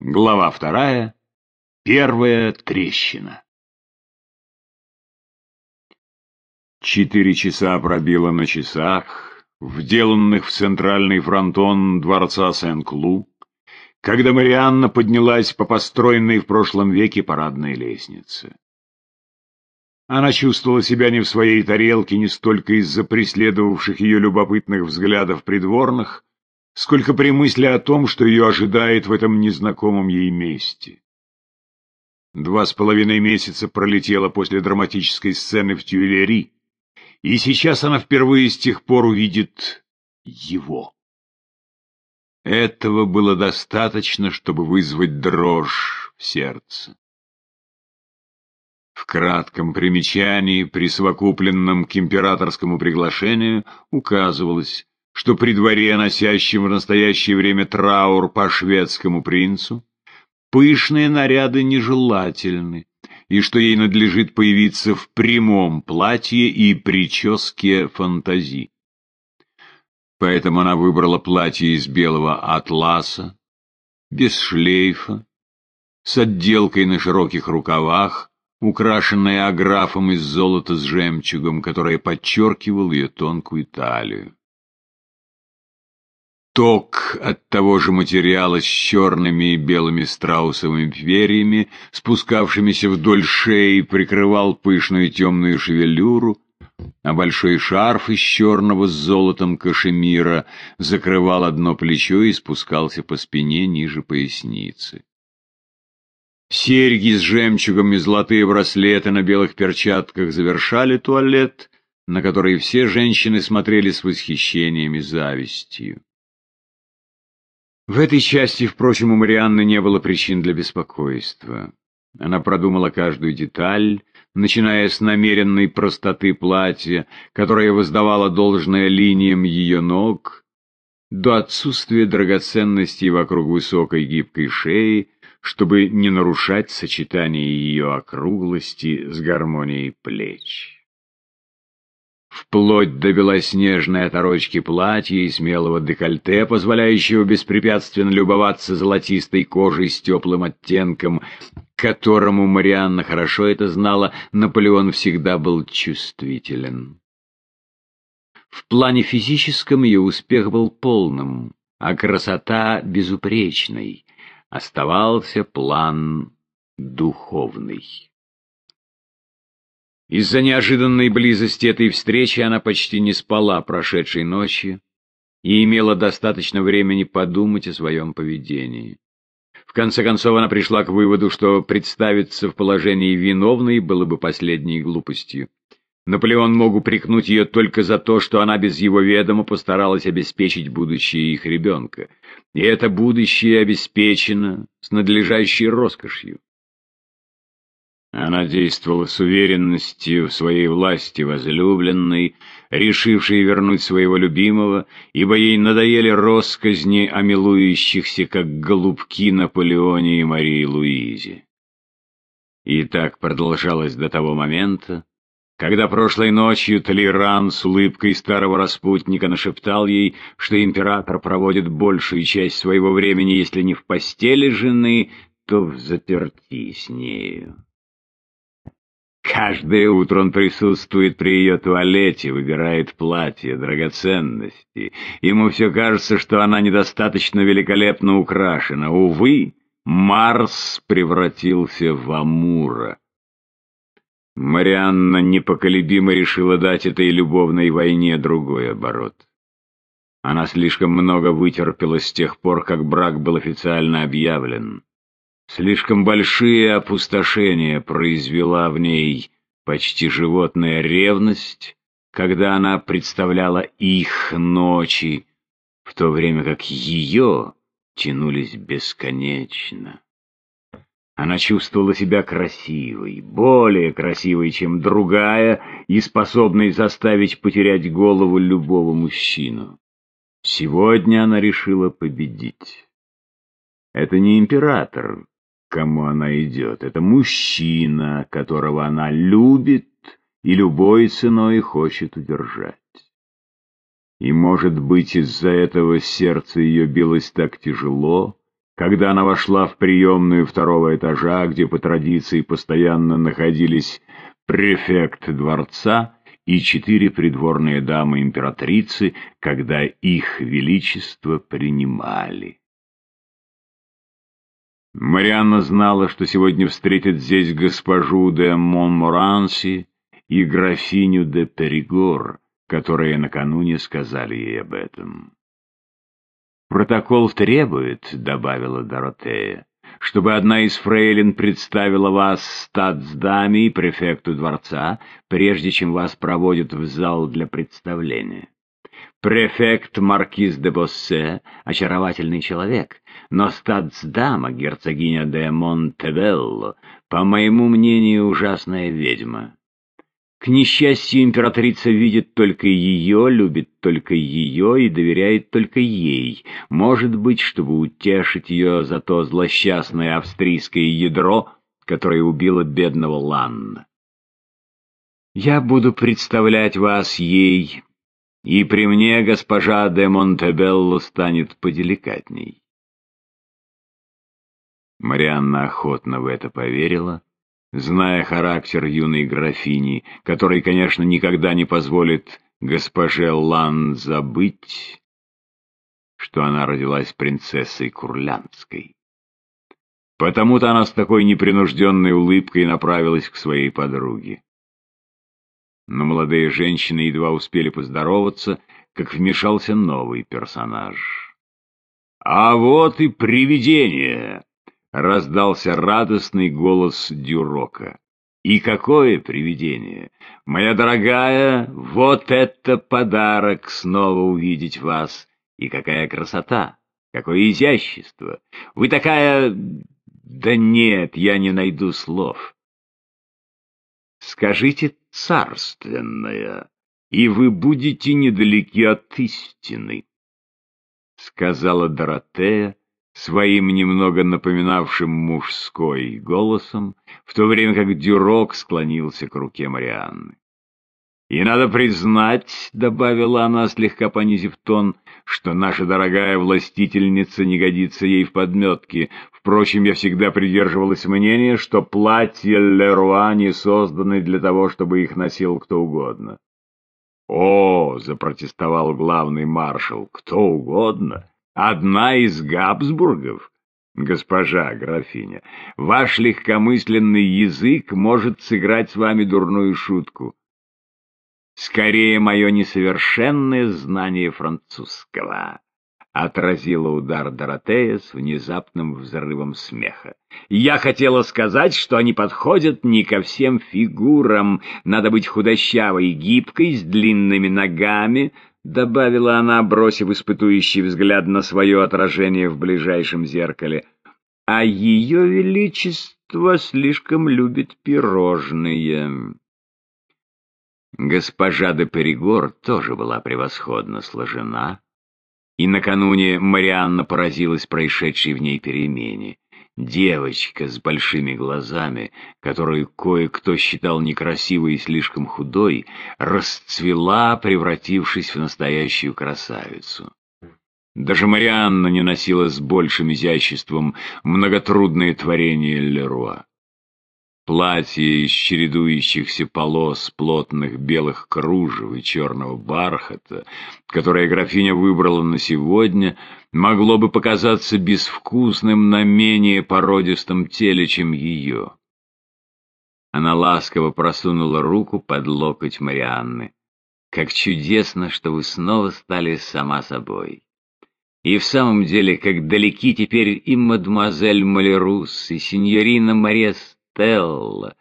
Глава вторая. Первая трещина. Четыре часа пробило на часах, вделанных в центральный фронтон дворца Сен-Клу, когда Марианна поднялась по построенной в прошлом веке парадной лестнице. Она чувствовала себя не в своей тарелке не столько из-за преследовавших ее любопытных взглядов придворных, сколько при мысли о том, что ее ожидает в этом незнакомом ей месте. Два с половиной месяца пролетело после драматической сцены в Тюильри, и сейчас она впервые с тех пор увидит его. Этого было достаточно, чтобы вызвать дрожь в сердце. В кратком примечании, присовокупленном к императорскому приглашению, указывалось, что при дворе, носящем в настоящее время траур по шведскому принцу, пышные наряды нежелательны, и что ей надлежит появиться в прямом платье и прическе фантази. Поэтому она выбрала платье из белого атласа, без шлейфа, с отделкой на широких рукавах, украшенное аграфом из золота с жемчугом, которое подчеркивал ее тонкую талию ток от того же материала с черными и белыми страусовыми перьями, спускавшимися вдоль шеи, прикрывал пышную темную шевелюру, а большой шарф из черного с золотом кашемира закрывал одно плечо и спускался по спине ниже поясницы. Серьги с жемчугом и золотые браслеты на белых перчатках завершали туалет, на который все женщины смотрели с восхищением и завистью. В этой части, впрочем, у Марианны не было причин для беспокойства. Она продумала каждую деталь, начиная с намеренной простоты платья, которое воздавало должное линиям ее ног, до отсутствия драгоценностей вокруг высокой гибкой шеи, чтобы не нарушать сочетание ее округлости с гармонией плеч вплоть до белоснежной оторочки платья и смелого декольте, позволяющего беспрепятственно любоваться золотистой кожей с теплым оттенком, которому Марианна хорошо это знала, Наполеон всегда был чувствителен. В плане физическом ее успех был полным, а красота безупречной. Оставался план духовный. Из-за неожиданной близости этой встречи она почти не спала прошедшей ночью и имела достаточно времени подумать о своем поведении. В конце концов она пришла к выводу, что представиться в положении виновной было бы последней глупостью. Наполеон мог упрекнуть ее только за то, что она без его ведома постаралась обеспечить будущее их ребенка. И это будущее обеспечено с надлежащей роскошью. Она действовала с уверенностью в своей власти возлюбленной, решившей вернуть своего любимого, ибо ей надоели росказни о милующихся, как голубки Наполеоне и Марии Луизе. И так продолжалось до того момента, когда прошлой ночью Толеран с улыбкой старого распутника нашептал ей, что император проводит большую часть своего времени, если не в постели жены, то в заперти с нею. Каждое утро он присутствует при ее туалете, выбирает платье, драгоценности. Ему все кажется, что она недостаточно великолепно украшена. Увы, Марс превратился в Амура. Марианна непоколебимо решила дать этой любовной войне другой оборот. Она слишком много вытерпела с тех пор, как брак был официально объявлен. Слишком большие опустошения произвела в ней почти животная ревность, когда она представляла их ночи, в то время как ее тянулись бесконечно. Она чувствовала себя красивой, более красивой, чем другая, и способной заставить потерять голову любого мужчину. Сегодня она решила победить. Это не император, кому она идет. Это мужчина, которого она любит и любой ценой хочет удержать. И, может быть, из-за этого сердце ее билось так тяжело, Когда она вошла в приемную второго этажа, где по традиции постоянно находились префект дворца и четыре придворные дамы императрицы, когда их величество принимали. Марианна знала, что сегодня встретит здесь госпожу де Монморанси и графиню де Перигор, которые накануне сказали ей об этом. «Протокол требует», — добавила Доротея, «чтобы одна из фрейлин представила вас статсдаме и префекту дворца, прежде чем вас проводят в зал для представления. Префект Маркиз де Боссе — очаровательный человек, но статсдама, герцогиня де Монтевелло, по моему мнению, ужасная ведьма. К несчастью, императрица видит только ее, любит только ее и доверяет только ей. Может быть, чтобы утешить ее за то злосчастное австрийское ядро, которое убило бедного Ланна. Я буду представлять вас ей, и при мне госпожа де Монтебелло станет поделикатней. Марианна охотно в это поверила, зная характер юной графини, который, конечно, никогда не позволит госпоже Лан забыть, что она родилась принцессой Курлянской. Потому-то она с такой непринужденной улыбкой направилась к своей подруге. Но молодые женщины едва успели поздороваться, как вмешался новый персонаж. «А вот и привидение!» раздался радостный голос Дюрока. «И какое привидение! Моя дорогая, вот это подарок снова увидеть вас! И какая красота! Какое изящество! Вы такая... Да нет, я не найду слов!» «Скажите царственная, и вы будете недалеки от истины», — сказала Доротея, своим немного напоминавшим мужской голосом, в то время как Дюрок склонился к руке Марианны. «И надо признать, — добавила она, слегка понизив тон, — что наша дорогая властительница не годится ей в подметке. Впрочем, я всегда придерживалась мнения, что платья Леруа не созданы для того, чтобы их носил кто угодно». «О!» — запротестовал главный маршал. «Кто угодно?» одна из Габсбургов? Госпожа графиня, ваш легкомысленный язык может сыграть с вами дурную шутку. Скорее, мое несовершенное знание французского отразила удар Доротея с внезапным взрывом смеха. «Я хотела сказать, что они подходят не ко всем фигурам. Надо быть худощавой и гибкой, с длинными ногами, — добавила она, бросив испытующий взгляд на свое отражение в ближайшем зеркале. «А ее величество слишком любит пирожные». Госпожа де Перегор тоже была превосходно сложена, и накануне Марианна поразилась происшедшей в ней перемене. Девочка с большими глазами, которую кое-кто считал некрасивой и слишком худой, расцвела, превратившись в настоящую красавицу. Даже Марианна не носила с большим изяществом многотрудные творения Леруа. Платье из чередующихся полос плотных белых кружев и черного бархата, которое графиня выбрала на сегодня, могло бы показаться безвкусным на менее породистом теле, чем ее. Она ласково просунула руку под локоть Марианны. «Как чудесно, что вы снова стали сама собой!» И в самом деле, как далеки теперь и мадемуазель Малерус, и сеньорина Мария Bill.